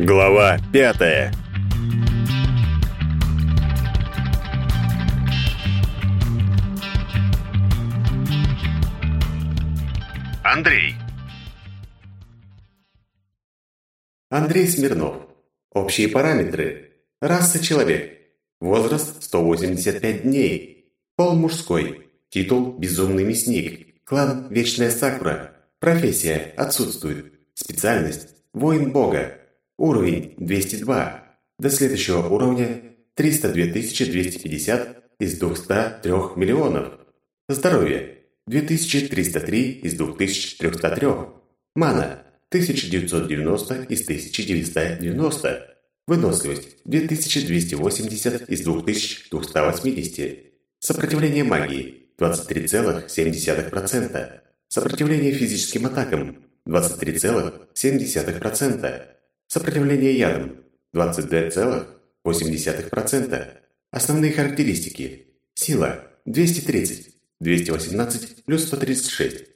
Глава пятая. Андрей. Андрей Смирнов. Общие параметры. Раса человек. Возраст 185 дней. Пол мужской. Титул «Безумный мясник». Клан «Вечная Сакура». Профессия отсутствует. Специальность «Воин Бога». Уровень 202. До следующего уровня 302 250 из 203 миллионов. Здоровье 2303 из 2303. Мана 1990 из 1990. Выносливость 2280 из 2280. Сопротивление магии 23,7%. Сопротивление физическим атакам 23,7%. Сопротивление ядам 22,8%. Основные характеристики. Сила 230, 218 плюс 136.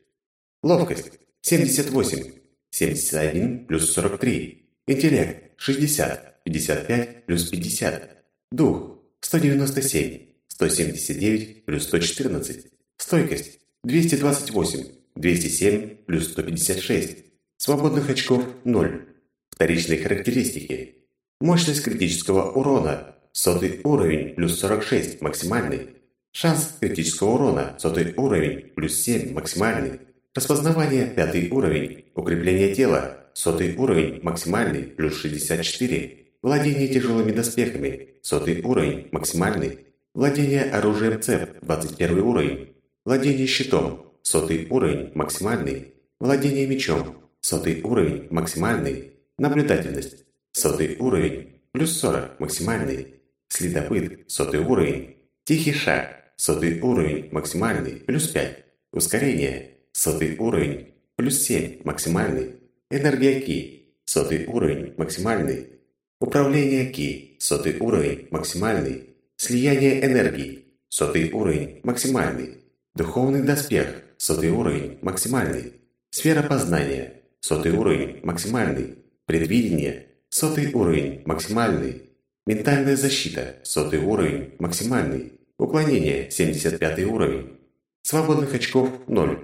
Ловкость 78, 71 плюс 43. Интеллект 60, 55 плюс 50. Дух 197, 179 плюс 114. Стойкость 228, 207 плюс 156. Свободных очков 0. Вторичные характеристики. Мощность критического урона. Сотый уровень плюс 46 максимальный. Шанс критического урона. Сотый уровень плюс 7 максимальный. Распознавание пятый уровень. Укрепление тела. Сотый уровень максимальный плюс 64. Владение тяжелыми доспехами. Сотый уровень максимальный. Владение оружием ЦЕП. 21 уровень. Владение щитом. Сотый уровень максимальный. Владение мечом. Сотый уровень максимальный. Наблюдательность. Сотый уровень. Плюс 40. Максимальный. Следопыт. Сотый уровень. Тихий шаг. Сотый уровень. Максимальный. Плюс 5. Ускорение. Сотый уровень. Плюс 7. Максимальный. Энергия Ки. Сотый уровень. Максимальный. Управление Ки. Сотый уровень. Максимальный. Слияние энергии. Сотый уровень. Максимальный. Духовный доспех. Сотый уровень. Максимальный. Сфера познания. Сотый уровень. Максимальный. Предвидение – сотый уровень, максимальный. Ментальная защита – сотый уровень, максимальный. Уклонение – 75 уровень. Свободных очков – 0.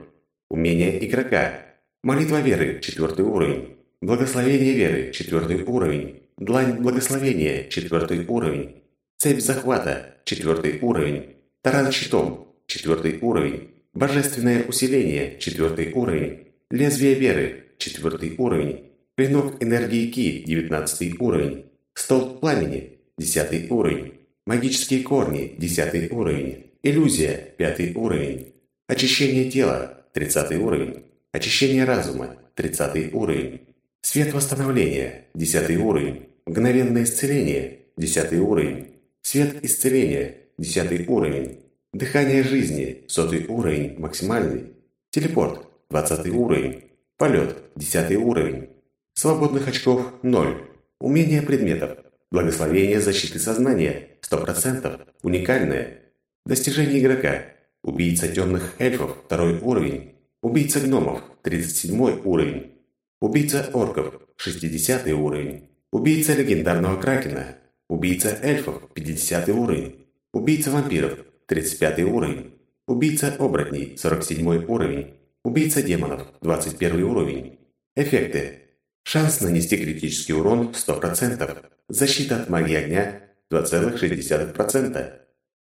Умение игрока. Молитва веры – 4 уровень. Благословение веры – 4 уровень. Длань благословения – 4 уровень. Цепь захвата – 4 уровень. Таран щитом – 4 уровень. Божественное усиление – 4 уровень. Лезвие веры – 4 уровень. Клинок энергии Ки, 19 уровень. Столб пламени, 10 уровень. Магические корни, 10 уровень. Иллюзия, 5 уровень. Очищение тела, 30 уровень. Очищение разума, 30 уровень. Свет восстановления, 10 уровень. Мгновенное исцеление, 10 уровень. Свет исцеления, 10 уровень. Дыхание жизни, 100 уровень, максимальный. Телепорт, 20 уровень. Полет, 10 уровень. Свободных очков – 0. Умение предметов. Благословение защиты сознания – 100%. Уникальное. Достижение игрока. Убийца темных эльфов – второй уровень. Убийца гномов – 37 уровень. Убийца орков – 60 уровень. Убийца легендарного кракена. Убийца эльфов – 50 уровень. Убийца вампиров – 35 уровень. Убийца оборотней – 47 уровень. Убийца демонов – 21 уровень. Эффекты. Шанс нанести критический урон 100%. Защита от магии огня 2,6%.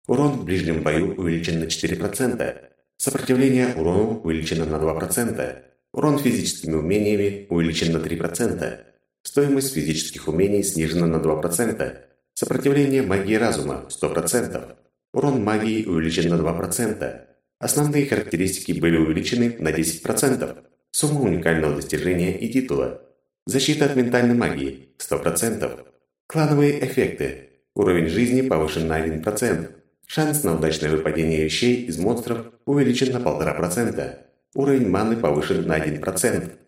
Урон в ближнем бою увеличен на 4%. Сопротивление урону увеличено на 2%. Урон физическими умениями увеличен на 3%. Стоимость физических умений снижена на 2%. Сопротивление магии разума 100%. Урон магии увеличен на 2%. Основные характеристики были увеличены на 10%. Сумма уникального достижения и титула Защита от ментальной магии – 100%. Клановые эффекты. Уровень жизни повышен на 1%. Шанс на удачное выпадение вещей из монстров увеличен на 1,5%. Уровень маны повышен на 1%.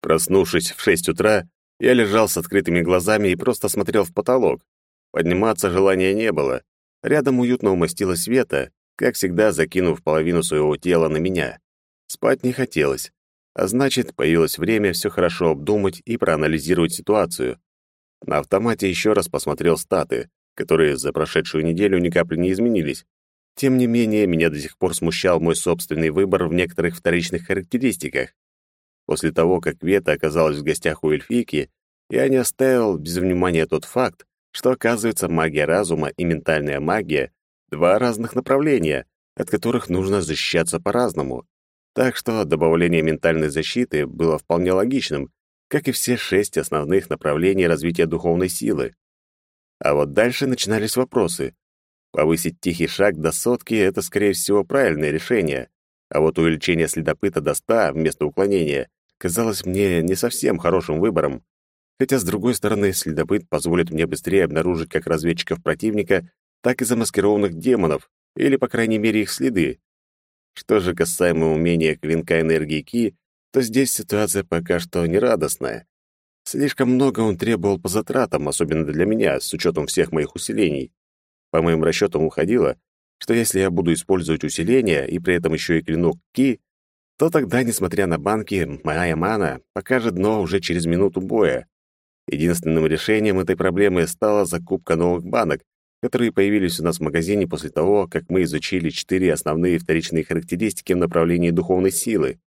Проснувшись в 6 утра, я лежал с открытыми глазами и просто смотрел в потолок. Подниматься желания не было. Рядом уютно умостилась Света, как всегда закинув половину своего тела на меня. Спать не хотелось. А значит, появилось время все хорошо обдумать и проанализировать ситуацию. На автомате еще раз посмотрел статы, которые за прошедшую неделю ни капли не изменились. Тем не менее, меня до сих пор смущал мой собственный выбор в некоторых вторичных характеристиках. После того, как Вета оказалась в гостях у эльфийки, я не оставил без внимания тот факт, что, оказывается, магия разума и ментальная магия — два разных направления, от которых нужно защищаться по-разному. Так что добавление ментальной защиты было вполне логичным, как и все шесть основных направлений развития духовной силы. А вот дальше начинались вопросы. Повысить тихий шаг до сотки — это, скорее всего, правильное решение, а вот увеличение следопыта до ста вместо уклонения казалось мне не совсем хорошим выбором. Хотя, с другой стороны, следопыт позволит мне быстрее обнаружить как разведчиков противника, так и замаскированных демонов, или, по крайней мере, их следы. Что же касаемо умения клинка энергии Ки, то здесь ситуация пока что нерадостная. Слишком много он требовал по затратам, особенно для меня, с учетом всех моих усилений. По моим расчетам уходило, что если я буду использовать усиление и при этом еще и клинок Ки, то тогда, несмотря на банки, моя мана покажет дно уже через минуту боя. Единственным решением этой проблемы стала закупка новых банок, которые появились у нас в магазине после того, как мы изучили четыре основные вторичные характеристики в направлении духовной силы.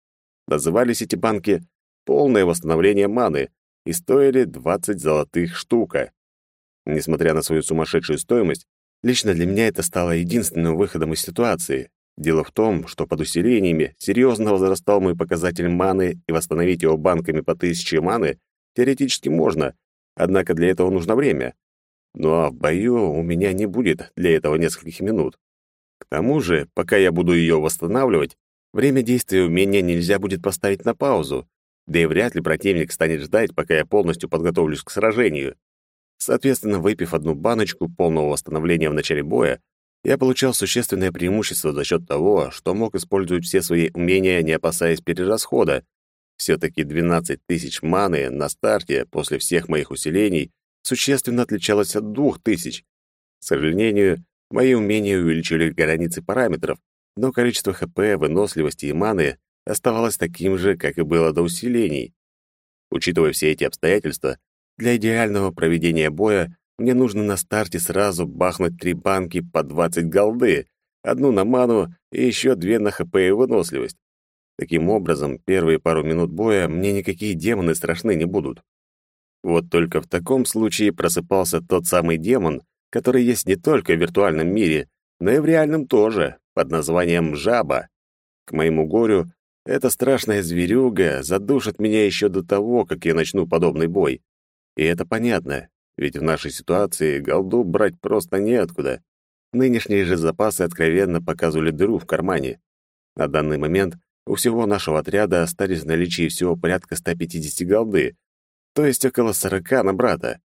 Назывались эти банки «Полное восстановление маны» и стоили 20 золотых штука. Несмотря на свою сумасшедшую стоимость, лично для меня это стало единственным выходом из ситуации. Дело в том, что под усилениями серьезно возрастал мой показатель маны, и восстановить его банками по тысяче маны Теоретически можно, однако для этого нужно время. Ну а в бою у меня не будет для этого нескольких минут. К тому же, пока я буду ее восстанавливать, время действия умения нельзя будет поставить на паузу, да и вряд ли противник станет ждать, пока я полностью подготовлюсь к сражению. Соответственно, выпив одну баночку полного восстановления в начале боя, я получал существенное преимущество за счет того, что мог использовать все свои умения, не опасаясь перерасхода, все-таки 12 тысяч маны на старте после всех моих усилений существенно отличалось от 2000. К сожалению, мои умения увеличили границы параметров, но количество ХП, выносливости и маны оставалось таким же, как и было до усилений. Учитывая все эти обстоятельства, для идеального проведения боя мне нужно на старте сразу бахнуть три банки по 20 голды, одну на ману и еще две на ХП и выносливость. Таким образом, первые пару минут боя мне никакие демоны страшны не будут. Вот только в таком случае просыпался тот самый демон, который есть не только в виртуальном мире, но и в реальном тоже, под названием Жаба. К моему горю, эта страшная зверюга задушит меня еще до того, как я начну подобный бой. И это понятно, ведь в нашей ситуации голду брать просто неоткуда. Нынешние же запасы откровенно показывали дыру в кармане. На данный момент у всего нашего отряда остались в наличии всего порядка 150 голды, то есть около 40 на брата.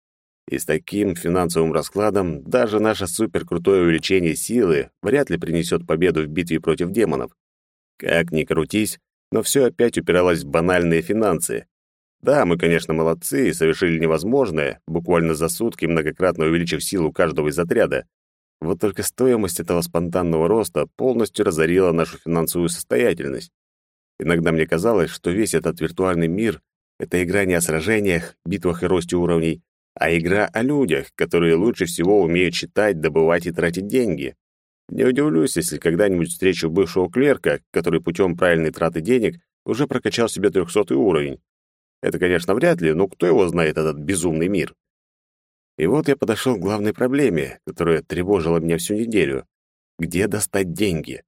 И с таким финансовым раскладом даже наше суперкрутое увеличение силы вряд ли принесет победу в битве против демонов. Как ни крутись, но все опять упиралось в банальные финансы. Да, мы, конечно, молодцы и совершили невозможное, буквально за сутки многократно увеличив силу каждого из отряда. Вот только стоимость этого спонтанного роста полностью разорила нашу финансовую состоятельность. Иногда мне казалось, что весь этот виртуальный мир — это игра не о сражениях, битвах и росте уровней, а игра о людях, которые лучше всего умеют читать, добывать и тратить деньги. Не удивлюсь, если когда-нибудь встречу бывшего клерка, который путем правильной траты денег уже прокачал себе трехсотый уровень. Это, конечно, вряд ли, но кто его знает, этот безумный мир? И вот я подошел к главной проблеме, которая тревожила меня всю неделю. Где достать деньги?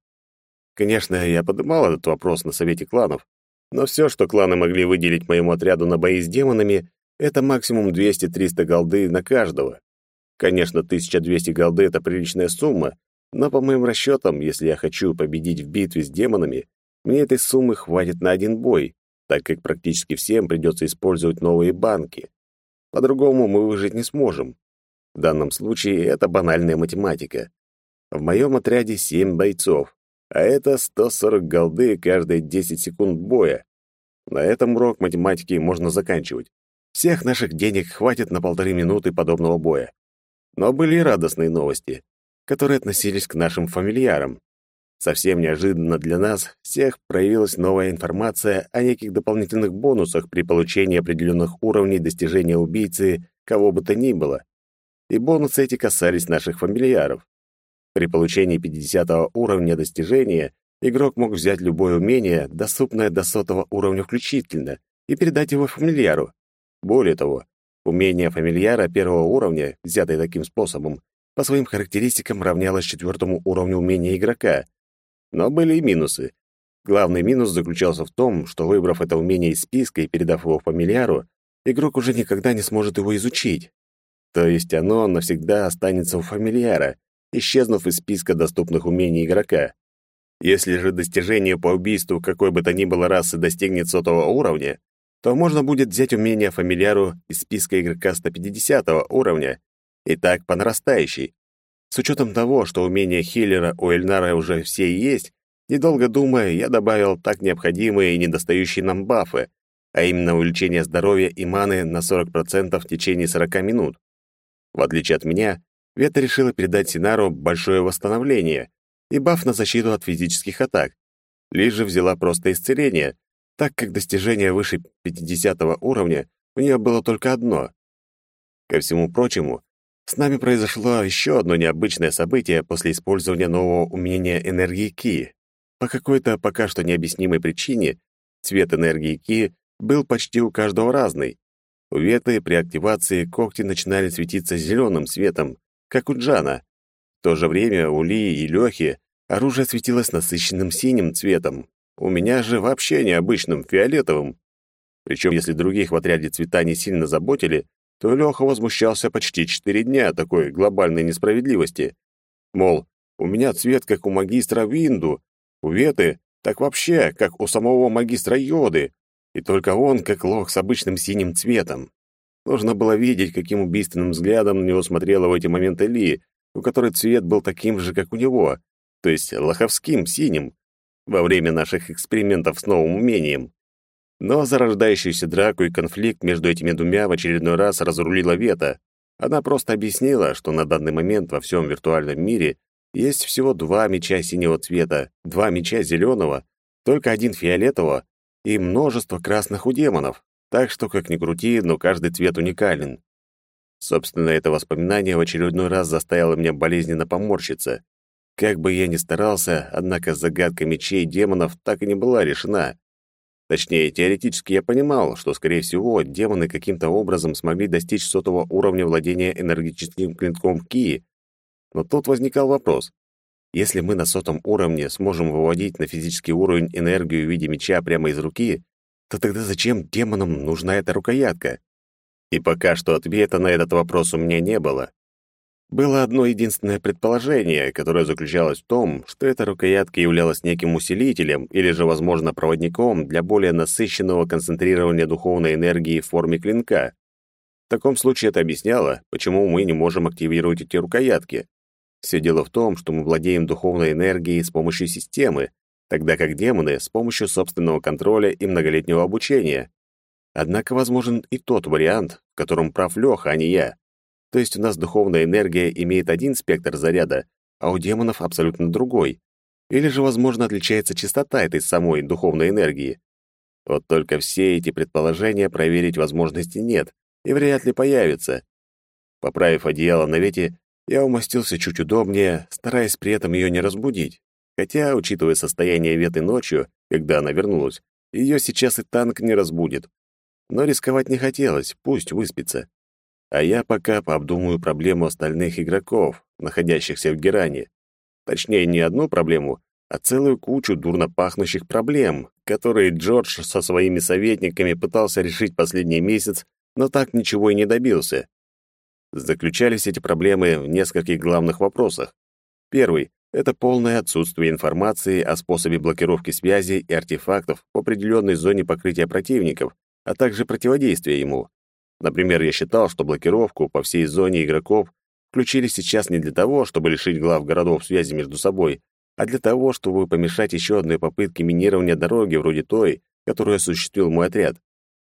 Конечно, я поднимал этот вопрос на совете кланов, но все, что кланы могли выделить моему отряду на бои с демонами, это максимум 200-300 голды на каждого. Конечно, 1200 голды — это приличная сумма, но по моим расчетам, если я хочу победить в битве с демонами, мне этой суммы хватит на один бой, так как практически всем придется использовать новые банки. По-другому мы выжить не сможем. В данном случае это банальная математика. В моем отряде семь бойцов, а это 140 голды каждые 10 секунд боя. На этом урок математики можно заканчивать. Всех наших денег хватит на полторы минуты подобного боя. Но были и радостные новости, которые относились к нашим фамильярам. Совсем неожиданно для нас всех проявилась новая информация о неких дополнительных бонусах при получении определенных уровней достижения убийцы кого бы то ни было. И бонусы эти касались наших фамильяров. При получении 50 уровня достижения игрок мог взять любое умение, доступное до сотого уровня включительно, и передать его фамильяру. Более того, умение фамильяра первого уровня, взятое таким способом, по своим характеристикам равнялось четвертому уровню умения игрока. Но были и минусы. Главный минус заключался в том, что выбрав это умение из списка и передав его фамильяру, игрок уже никогда не сможет его изучить. То есть оно навсегда останется у фамильяра, исчезнув из списка доступных умений игрока. Если же достижение по убийству какой бы то ни было расы достигнет сотого уровня, то можно будет взять умение фамильяру из списка игрока 150 уровня, и так по нарастающей. С учетом того, что умения хиллера у Эльнара уже все есть, недолго думая, я добавил так необходимые и недостающие нам бафы, а именно увеличение здоровья и маны на 40% в течение 40 минут. В отличие от меня, Вета решила передать Синару большое восстановление и баф на защиту от физических атак. Лишь же взяла просто исцеление, так как достижение выше 50 уровня у нее было только одно. Ко всему прочему, с нами произошло еще одно необычное событие после использования нового умения энергии Ки. По какой-то пока что необъяснимой причине цвет энергии Ки был почти у каждого разный. У Веты при активации когти начинали светиться зеленым светом, как у Джана. В то же время у Ли и Лёхи оружие светилось насыщенным синим цветом. У меня же вообще необычным, фиолетовым. Причем, если других в отряде цвета не сильно заботили, то Лёха возмущался почти четыре дня такой глобальной несправедливости. Мол, у меня цвет, как у магистра Винду, у Веты так вообще, как у самого магистра Йоды, и только он, как лох с обычным синим цветом. Нужно было видеть, каким убийственным взглядом на него смотрела в эти моменты Ли, у которой цвет был таким же, как у него, то есть лоховским, синим, во время наших экспериментов с новым умением. Но зарождающуюся драку и конфликт между этими двумя в очередной раз разрулила Вета. Она просто объяснила, что на данный момент во всем виртуальном мире есть всего два меча синего цвета, два меча зеленого, только один фиолетового и множество красных у демонов. Так что, как ни крути, но каждый цвет уникален. Собственно, это воспоминание в очередной раз заставило меня болезненно поморщиться. Как бы я ни старался, однако загадка мечей демонов так и не была решена. Точнее, теоретически я понимал, что, скорее всего, демоны каким-то образом смогли достичь сотого уровня владения энергетическим клинком в Кии. Но тут возникал вопрос. Если мы на сотом уровне сможем выводить на физический уровень энергию в виде меча прямо из руки, то тогда зачем демонам нужна эта рукоятка? И пока что ответа на этот вопрос у меня не было. Было одно единственное предположение, которое заключалось в том, что эта рукоятка являлась неким усилителем или же, возможно, проводником для более насыщенного концентрирования духовной энергии в форме клинка. В таком случае это объясняло, почему мы не можем активировать эти рукоятки. Все дело в том, что мы владеем духовной энергией с помощью системы, тогда как демоны — с помощью собственного контроля и многолетнего обучения. Однако возможен и тот вариант, в котором прав Лёха, а не я. То есть у нас духовная энергия имеет один спектр заряда, а у демонов абсолютно другой. Или же, возможно, отличается частота этой самой духовной энергии. Вот только все эти предположения проверить возможности нет и вряд ли появится. Поправив одеяло на вете, я умостился чуть удобнее, стараясь при этом ее не разбудить. Хотя, учитывая состояние Веты ночью, когда она вернулась, ее сейчас и танк не разбудит. Но рисковать не хотелось, пусть выспится. А я пока пообдумаю проблему остальных игроков, находящихся в Геране. Точнее, не одну проблему, а целую кучу дурно пахнущих проблем, которые Джордж со своими советниками пытался решить последний месяц, но так ничего и не добился. Заключались эти проблемы в нескольких главных вопросах. Первый это полное отсутствие информации о способе блокировки связи и артефактов в определенной зоне покрытия противников, а также противодействия ему. Например, я считал, что блокировку по всей зоне игроков включили сейчас не для того, чтобы лишить глав городов связи между собой, а для того, чтобы помешать еще одной попытке минирования дороги вроде той, которую осуществил мой отряд.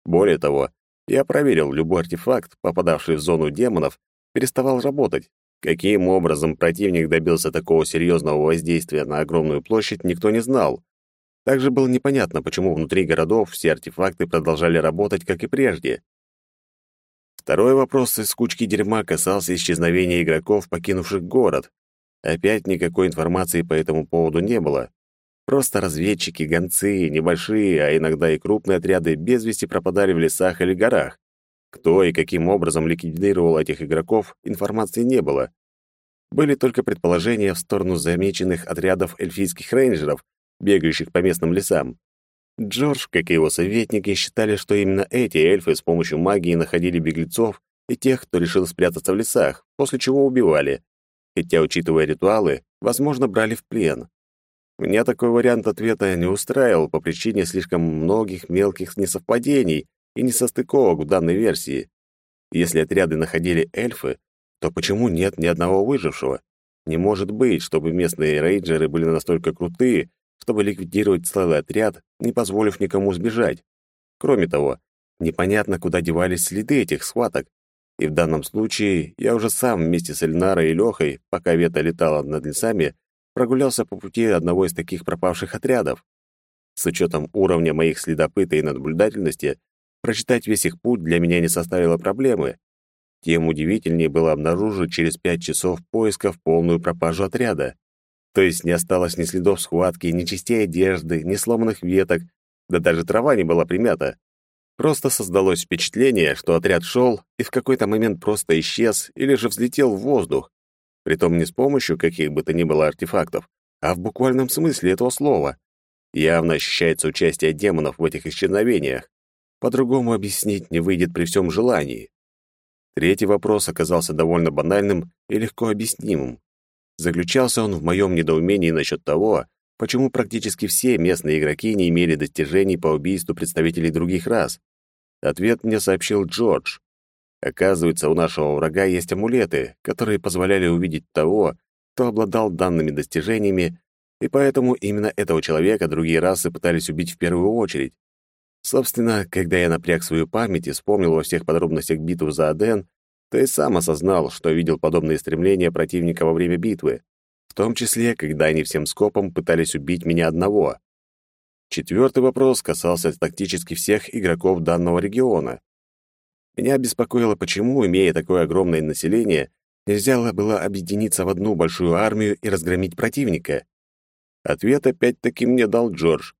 Более того, я проверил, любой артефакт, попадавший в зону демонов, переставал работать, Каким образом противник добился такого серьезного воздействия на огромную площадь, никто не знал. Также было непонятно, почему внутри городов все артефакты продолжали работать, как и прежде. Второй вопрос из кучки дерьма касался исчезновения игроков, покинувших город. Опять никакой информации по этому поводу не было. Просто разведчики, гонцы, небольшие, а иногда и крупные отряды без вести пропадали в лесах или горах. Кто и каким образом ликвидировал этих игроков, информации не было. Были только предположения в сторону замеченных отрядов эльфийских рейнджеров, бегающих по местным лесам. Джордж, как и его советники, считали, что именно эти эльфы с помощью магии находили беглецов и тех, кто решил спрятаться в лесах, после чего убивали. Хотя, учитывая ритуалы, возможно, брали в плен. Меня такой вариант ответа не устраивал по причине слишком многих мелких несовпадений и несостыковок в данной версии. Если отряды находили эльфы, то почему нет ни одного выжившего? Не может быть, чтобы местные рейнджеры были настолько крутые, чтобы ликвидировать целый отряд, не позволив никому сбежать. Кроме того, непонятно, куда девались следы этих схваток. И в данном случае я уже сам вместе с Эльнарой и Лехой, пока Вета летала над лесами, прогулялся по пути одного из таких пропавших отрядов. С учетом уровня моих следопыта и наблюдательности, прочитать весь их путь для меня не составило проблемы. Тем удивительнее было обнаружить через пять часов поисков полную пропажу отряда. То есть не осталось ни следов схватки, ни частей одежды, ни сломанных веток, да даже трава не была примята. Просто создалось впечатление, что отряд шел и в какой-то момент просто исчез или же взлетел в воздух, Притом не с помощью каких бы то ни было артефактов, а в буквальном смысле этого слова. Явно ощущается участие демонов в этих исчезновениях. По-другому объяснить не выйдет при всем желании. Третий вопрос оказался довольно банальным и легко объяснимым. Заключался он в моем недоумении насчет того, почему практически все местные игроки не имели достижений по убийству представителей других рас. Ответ мне сообщил Джордж. Оказывается, у нашего врага есть амулеты, которые позволяли увидеть того, кто обладал данными достижениями, и поэтому именно этого человека другие расы пытались убить в первую очередь. Собственно, когда я напряг свою память и вспомнил во всех подробностях битву за Аден, то и сам осознал, что видел подобные стремления противника во время битвы, в том числе, когда они всем скопом пытались убить меня одного. Четвертый вопрос касался тактически всех игроков данного региона. Меня беспокоило, почему, имея такое огромное население, нельзя было объединиться в одну большую армию и разгромить противника. Ответ опять-таки мне дал Джордж.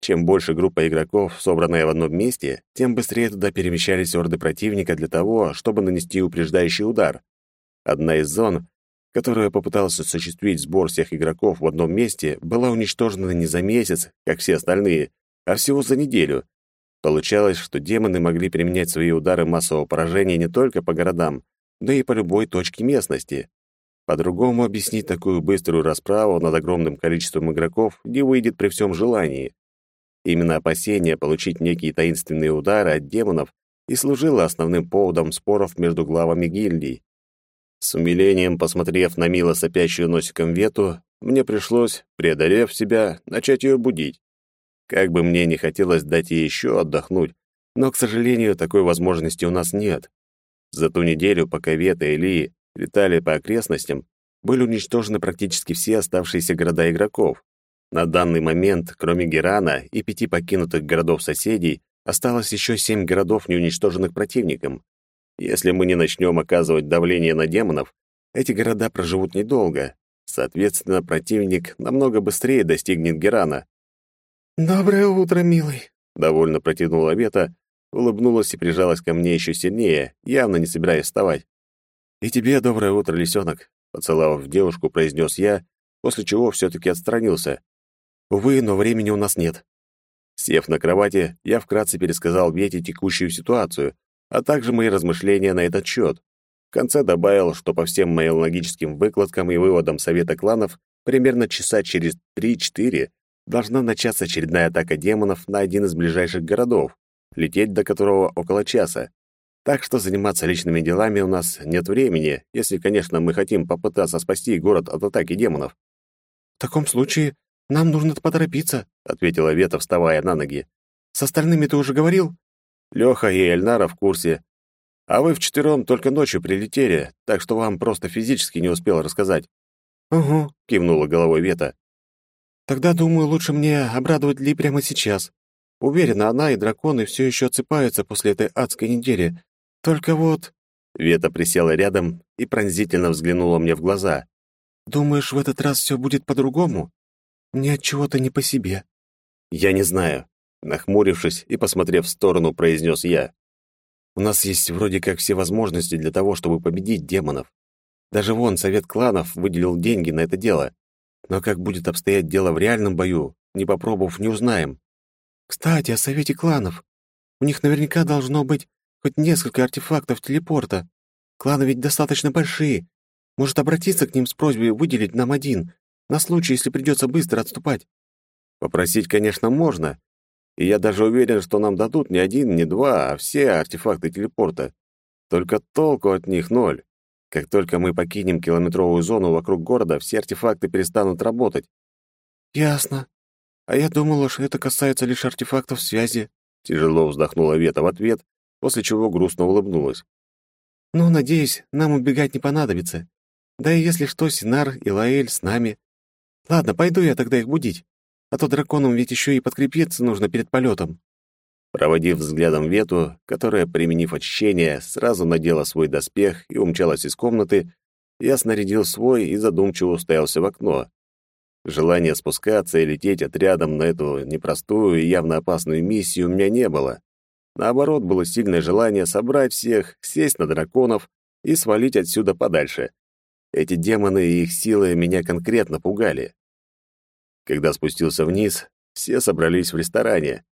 Чем больше группа игроков, собранная в одном месте, тем быстрее туда перемещались орды противника для того, чтобы нанести упреждающий удар. Одна из зон, которая попыталась осуществить сбор всех игроков в одном месте, была уничтожена не за месяц, как все остальные, а всего за неделю — Получалось, что демоны могли применять свои удары массового поражения не только по городам, но и по любой точке местности. По-другому объяснить такую быструю расправу над огромным количеством игроков не выйдет при всем желании. Именно опасение получить некие таинственные удары от демонов и служило основным поводом споров между главами гильдий. С умилением посмотрев на мило сопящую носиком Вету, мне пришлось, преодолев себя, начать ее будить. Как бы мне не хотелось дать ей еще отдохнуть, но, к сожалению, такой возможности у нас нет. За ту неделю, пока Вета и Ли летали по окрестностям, были уничтожены практически все оставшиеся города игроков. На данный момент, кроме Герана и пяти покинутых городов-соседей, осталось еще семь городов, не уничтоженных противником. Если мы не начнем оказывать давление на демонов, эти города проживут недолго. Соответственно, противник намного быстрее достигнет Герана. «Доброе утро, милый», — довольно протянула Вета, улыбнулась и прижалась ко мне еще сильнее, явно не собираясь вставать. «И тебе доброе утро, лисенок», — поцеловав девушку, произнес я, после чего все-таки отстранился. «Увы, но времени у нас нет». Сев на кровати, я вкратце пересказал Вете текущую ситуацию, а также мои размышления на этот счет. В конце добавил, что по всем моим логическим выкладкам и выводам Совета кланов примерно часа через 3-4 должна начаться очередная атака демонов на один из ближайших городов, лететь до которого около часа. Так что заниматься личными делами у нас нет времени, если, конечно, мы хотим попытаться спасти город от атаки демонов. «В таком случае нам нужно поторопиться», — ответила Вета, вставая на ноги. «С остальными ты уже говорил?» Лёха и Эльнара в курсе. А вы вчетвером только ночью прилетели, так что вам просто физически не успел рассказать. «Угу», — кивнула головой Вета. Тогда, думаю, лучше мне обрадовать Ли прямо сейчас. Уверена, она и драконы все еще отсыпаются после этой адской недели, Только вот...» Вета присела рядом и пронзительно взглянула мне в глаза. «Думаешь, в этот раз все будет по-другому? Мне от чего-то не по себе». «Я не знаю», — нахмурившись и посмотрев в сторону, произнес я. «У нас есть вроде как все возможности для того, чтобы победить демонов. Даже вон Совет кланов выделил деньги на это дело. Но как будет обстоять дело в реальном бою, не попробовав, не узнаем. Кстати, о Совете кланов. У них наверняка должно быть хоть несколько артефактов телепорта. Кланы ведь достаточно большие. Может, обратиться к ним с просьбой выделить нам один, на случай, если придется быстро отступать. Попросить, конечно, можно. И я даже уверен, что нам дадут не один, не два, а все артефакты телепорта. Только толку от них ноль. Как только мы покинем километровую зону вокруг города, все артефакты перестанут работать. Ясно. А я думала, что это касается лишь артефактов связи. Тяжело вздохнула Вета в ответ, после чего грустно улыбнулась. Ну, надеюсь, нам убегать не понадобится. Да и если что, Синар и Лаэль с нами. Ладно, пойду я тогда их будить. А то драконам ведь еще и подкрепиться нужно перед полетом. Проводив взглядом Вету, которая, применив очищение, сразу надела свой доспех и умчалась из комнаты, я снарядил свой и задумчиво уставился в окно. Желания спускаться и лететь отрядом на эту непростую и явно опасную миссию у меня не было. Наоборот, было сильное желание собрать всех, сесть на драконов и свалить отсюда подальше. Эти демоны и их силы меня конкретно пугали. Когда спустился вниз, все собрались в ресторане.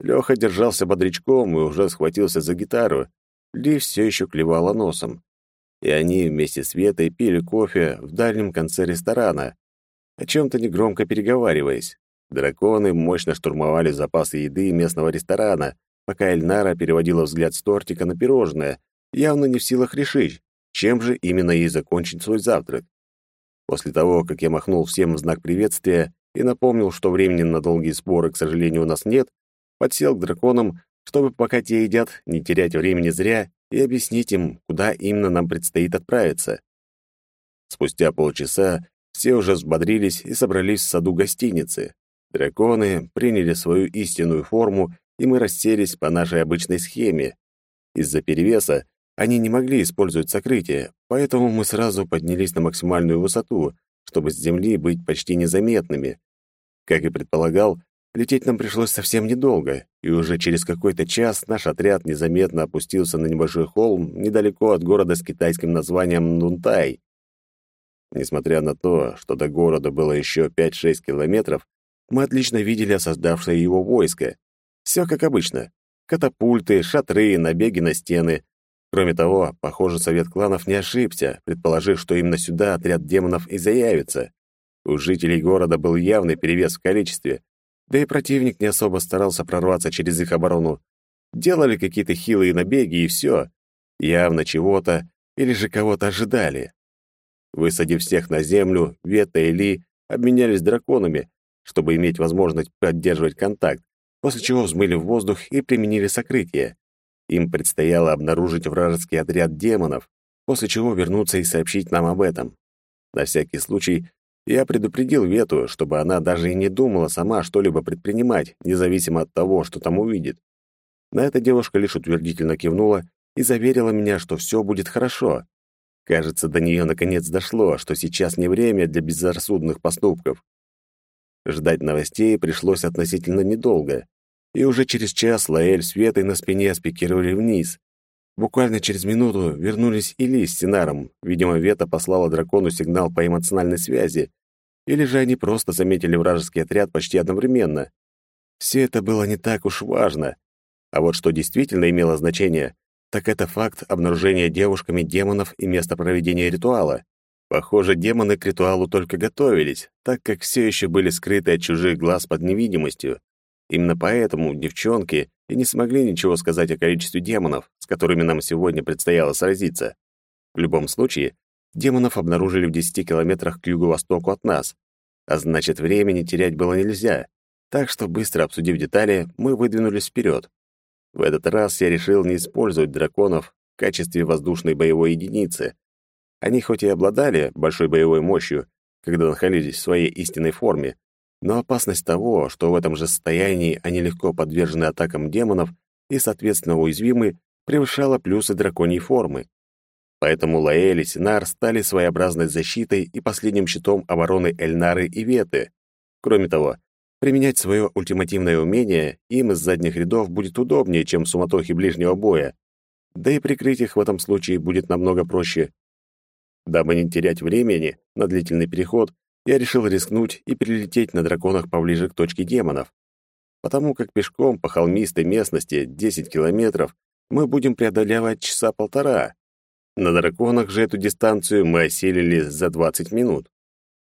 Лёха держался бодрячком и уже схватился за гитару. Ли все еще клевала носом. И они вместе с Ветой пили кофе в дальнем конце ресторана, о чем-то негромко переговариваясь. Драконы мощно штурмовали запасы еды местного ресторана, пока Эльнара переводила взгляд с тортика на пирожное, явно не в силах решить, чем же именно ей закончить свой завтрак. После того, как я махнул всем в знак приветствия и напомнил, что времени на долгие споры, к сожалению, у нас нет, подсел к драконам, чтобы пока те едят, не терять времени зря и объяснить им, куда именно нам предстоит отправиться. Спустя полчаса все уже взбодрились и собрались в саду гостиницы. Драконы приняли свою истинную форму, и мы расселись по нашей обычной схеме. Из-за перевеса они не могли использовать сокрытие, поэтому мы сразу поднялись на максимальную высоту, чтобы с земли быть почти незаметными. Как и предполагал, Лететь нам пришлось совсем недолго, и уже через какой-то час наш отряд незаметно опустился на небольшой холм недалеко от города с китайским названием Нунтай. Несмотря на то, что до города было еще 5-6 километров, мы отлично видели осаждавшее его войско. Все как обычно. Катапульты, шатры, набеги на стены. Кроме того, похоже, совет кланов не ошибся, предположив, что именно сюда отряд демонов и заявится. У жителей города был явный перевес в количестве, да и противник не особо старался прорваться через их оборону. Делали какие-то хилые набеги, и все. Явно чего-то или же кого-то ожидали. Высадив всех на землю, Вета и Ли обменялись драконами, чтобы иметь возможность поддерживать контакт, после чего взмыли в воздух и применили сокрытие. Им предстояло обнаружить вражеский отряд демонов, после чего вернуться и сообщить нам об этом. На всякий случай я предупредил Вету, чтобы она даже и не думала сама что-либо предпринимать, независимо от того, что там увидит. На это девушка лишь утвердительно кивнула и заверила меня, что все будет хорошо. Кажется, до нее наконец дошло, что сейчас не время для безрассудных поступков. Ждать новостей пришлось относительно недолго, и уже через час Лаэль с Ветой на спине спикировали вниз. Буквально через минуту вернулись и Ли с Синаром. Видимо, Вета послала дракону сигнал по эмоциональной связи, или же они просто заметили вражеский отряд почти одновременно. Все это было не так уж важно. А вот что действительно имело значение, так это факт обнаружения девушками демонов и место проведения ритуала. Похоже, демоны к ритуалу только готовились, так как все еще были скрыты от чужих глаз под невидимостью. Именно поэтому девчонки и не смогли ничего сказать о количестве демонов, с которыми нам сегодня предстояло сразиться. В любом случае, демонов обнаружили в 10 километрах к юго-востоку от нас, а значит, времени терять было нельзя. Так что, быстро обсудив детали, мы выдвинулись вперед. В этот раз я решил не использовать драконов в качестве воздушной боевой единицы. Они хоть и обладали большой боевой мощью, когда находились в своей истинной форме, но опасность того, что в этом же состоянии они легко подвержены атакам демонов и, соответственно, уязвимы, превышала плюсы драконьей формы. Поэтому Лаэль и Синар стали своеобразной защитой и последним щитом обороны Эльнары и Веты. Кроме того, применять свое ультимативное умение им из задних рядов будет удобнее, чем в суматохе ближнего боя. Да и прикрыть их в этом случае будет намного проще. Дабы не терять времени на длительный переход, я решил рискнуть и перелететь на драконах поближе к точке демонов. Потому как пешком по холмистой местности 10 километров мы будем преодолевать часа полтора. На драконах же эту дистанцию мы осилили за 20 минут.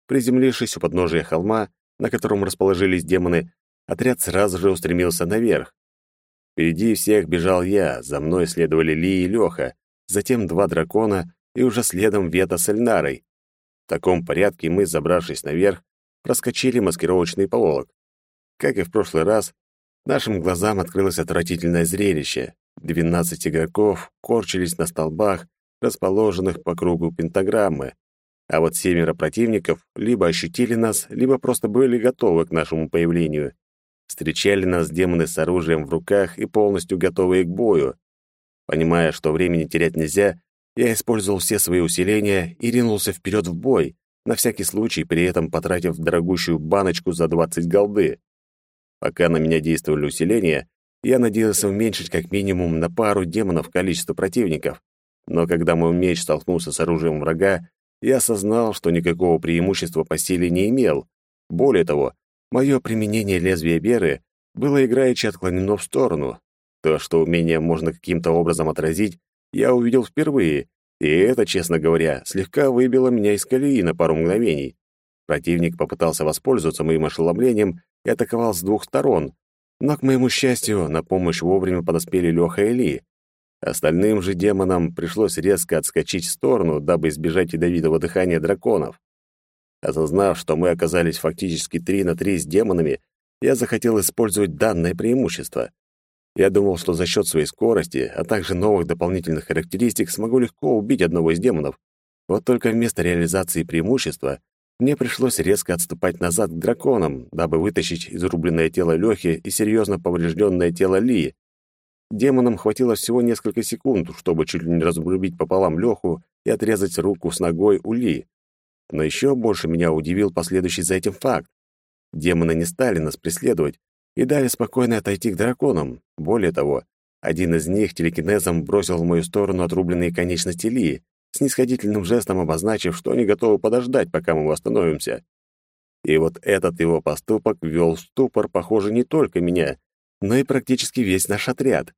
Приземлившись у подножия холма, на котором расположились демоны, отряд сразу же устремился наверх. Впереди всех бежал я, за мной следовали Ли и Лёха, затем два дракона и уже следом Вета с Эльнарой. В таком порядке мы, забравшись наверх, проскочили маскировочный полог. Как и в прошлый раз, нашим глазам открылось отвратительное зрелище. Двенадцать игроков корчились на столбах, расположенных по кругу пентаграммы. А вот семеро противников либо ощутили нас, либо просто были готовы к нашему появлению. Встречали нас демоны с оружием в руках и полностью готовые к бою. Понимая, что времени терять нельзя, я использовал все свои усиления и ринулся вперед в бой, на всякий случай при этом потратив дорогущую баночку за 20 голды. Пока на меня действовали усиления, я надеялся уменьшить как минимум на пару демонов количество противников. Но когда мой меч столкнулся с оружием врага, я осознал, что никакого преимущества по силе не имел. Более того, мое применение лезвия Беры было играючи отклонено в сторону. То, что умение можно каким-то образом отразить, я увидел впервые, и это, честно говоря, слегка выбило меня из колеи на пару мгновений. Противник попытался воспользоваться моим ошеломлением и атаковал с двух сторон, но, к моему счастью, на помощь вовремя подоспели Леха и Ли. Остальным же демонам пришлось резко отскочить в сторону, дабы избежать ядовитого дыхания драконов. Осознав, что мы оказались фактически три на три с демонами, я захотел использовать данное преимущество. Я думал, что за счет своей скорости, а также новых дополнительных характеристик смогу легко убить одного из демонов. Вот только вместо реализации преимущества мне пришлось резко отступать назад к драконам, дабы вытащить изрубленное тело Лёхи и серьезно поврежденное тело Ли. Демонам хватило всего несколько секунд, чтобы чуть ли не разрубить пополам Лёху и отрезать руку с ногой у Ли. Но еще больше меня удивил последующий за этим факт. Демоны не стали нас преследовать, и дали спокойно отойти к драконам. Более того, один из них телекинезом бросил в мою сторону отрубленные конечности Ли, снисходительным жестом обозначив, что они готовы подождать, пока мы восстановимся. И вот этот его поступок ввел в ступор, похоже, не только меня, но и практически весь наш отряд.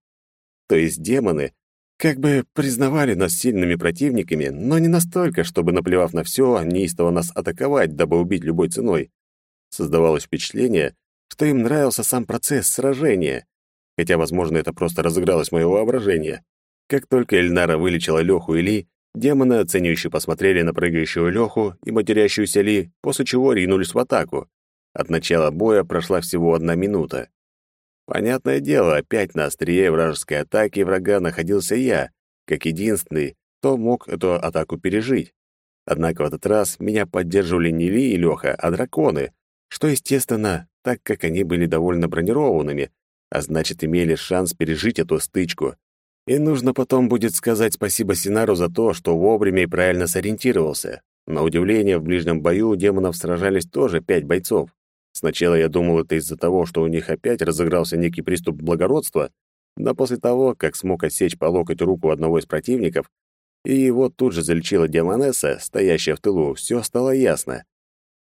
То есть демоны как бы признавали нас сильными противниками, но не настолько, чтобы, наплевав на все, неистово нас атаковать, дабы убить любой ценой. Создавалось впечатление, что им нравился сам процесс сражения. Хотя, возможно, это просто разыгралось мое воображение. Как только Эльнара вылечила Леху и Ли, демоны, оценивающе посмотрели на прыгающего Леху и матерящуюся Ли, после чего ринулись в атаку. От начала боя прошла всего одна минута. Понятное дело, опять на острие вражеской атаки врага находился я, как единственный, кто мог эту атаку пережить. Однако в этот раз меня поддерживали не Ли и Леха, а драконы, что, естественно, так как они были довольно бронированными, а значит, имели шанс пережить эту стычку. И нужно потом будет сказать спасибо Синару за то, что вовремя и правильно сориентировался. На удивление, в ближнем бою у демонов сражались тоже пять бойцов. Сначала я думал, это из-за того, что у них опять разыгрался некий приступ благородства, но после того, как смог отсечь по локоть руку одного из противников, и его тут же залечила демонесса, стоящая в тылу, все стало ясно.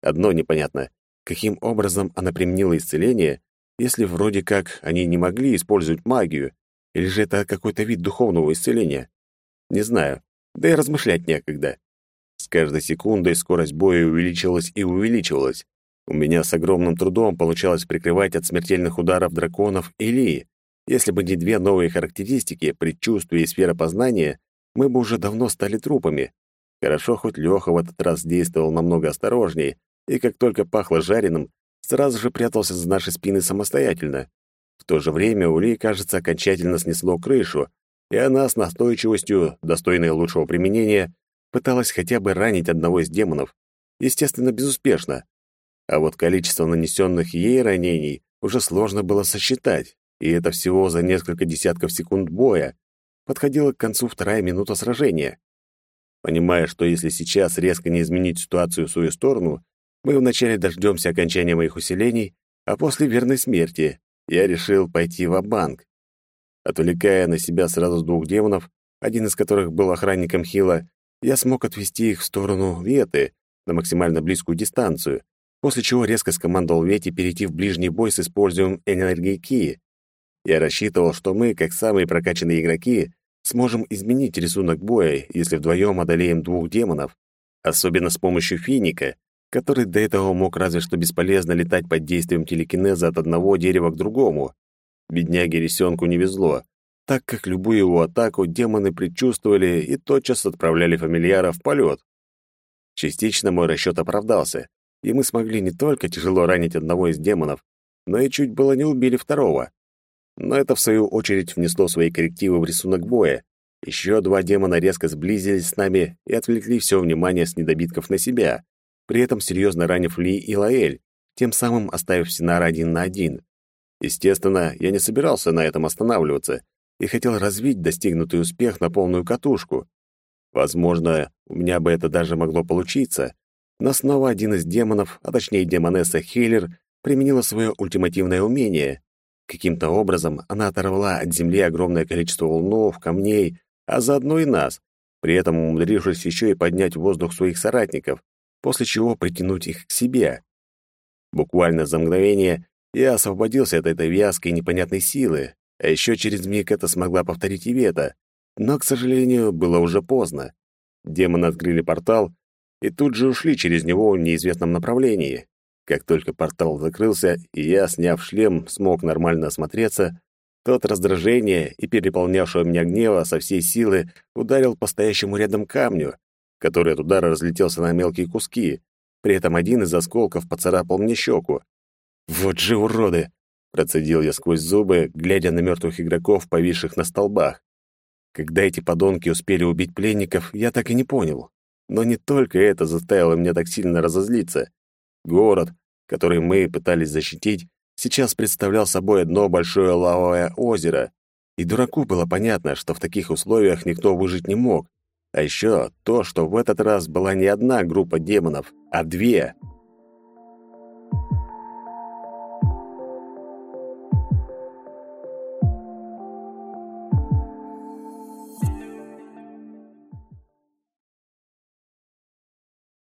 Одно непонятно. Каким образом она применила исцеление, если вроде как они не могли использовать магию? Или же это какой-то вид духовного исцеления? Не знаю, да и размышлять некогда. С каждой секундой скорость боя увеличивалась и увеличивалась. У меня с огромным трудом получалось прикрывать от смертельных ударов драконов или, если бы не две новые характеристики, предчувствие и сфера познания, мы бы уже давно стали трупами. Хорошо, хоть Лёха в этот раз действовал намного осторожнее и как только пахло жареным, сразу же прятался за нашей спины самостоятельно. В то же время Ули, кажется, окончательно снесло крышу, и она с настойчивостью, достойной лучшего применения, пыталась хотя бы ранить одного из демонов. Естественно, безуспешно. А вот количество нанесенных ей ранений уже сложно было сосчитать, и это всего за несколько десятков секунд боя. подходила к концу вторая минута сражения. Понимая, что если сейчас резко не изменить ситуацию в свою сторону, мы вначале дождемся окончания моих усилений, а после верной смерти, я решил пойти в банк Отвлекая на себя сразу двух демонов, один из которых был охранником Хила, я смог отвести их в сторону Веты на максимально близкую дистанцию, после чего резко скомандовал Вете перейти в ближний бой с использованием энергии Ки. Я рассчитывал, что мы, как самые прокачанные игроки, сможем изменить рисунок боя, если вдвоем одолеем двух демонов, особенно с помощью финика, который до этого мог разве что бесполезно летать под действием телекинеза от одного дерева к другому. Бедняге Рисенку не везло, так как любую его атаку демоны предчувствовали и тотчас отправляли фамильяра в полет. Частично мой расчет оправдался, и мы смогли не только тяжело ранить одного из демонов, но и чуть было не убили второго. Но это, в свою очередь, внесло свои коррективы в рисунок боя. Еще два демона резко сблизились с нами и отвлекли все внимание с недобитков на себя, при этом серьезно ранив Ли и Лаэль, тем самым оставив Синара один на один. Естественно, я не собирался на этом останавливаться и хотел развить достигнутый успех на полную катушку. Возможно, у меня бы это даже могло получиться, но снова один из демонов, а точнее демонесса Хейлер, применила свое ультимативное умение. Каким-то образом она оторвала от земли огромное количество волнов, камней, а заодно и нас, при этом умудрившись еще и поднять в воздух своих соратников, после чего притянуть их к себе. Буквально за мгновение я освободился от этой вязкой непонятной силы, а еще через миг это смогла повторить и Вета. Но, к сожалению, было уже поздно. Демоны открыли портал и тут же ушли через него в неизвестном направлении. Как только портал закрылся, и я, сняв шлем, смог нормально осмотреться, тот раздражение и переполнявшего меня гнева со всей силы ударил по стоящему рядом камню, который от удара разлетелся на мелкие куски. При этом один из осколков поцарапал мне щеку. «Вот же уроды!» — процедил я сквозь зубы, глядя на мертвых игроков, повисших на столбах. Когда эти подонки успели убить пленников, я так и не понял. Но не только это заставило меня так сильно разозлиться. Город, который мы пытались защитить, сейчас представлял собой одно большое лавовое озеро. И дураку было понятно, что в таких условиях никто выжить не мог. А еще то, что в этот раз была не одна группа демонов, а две —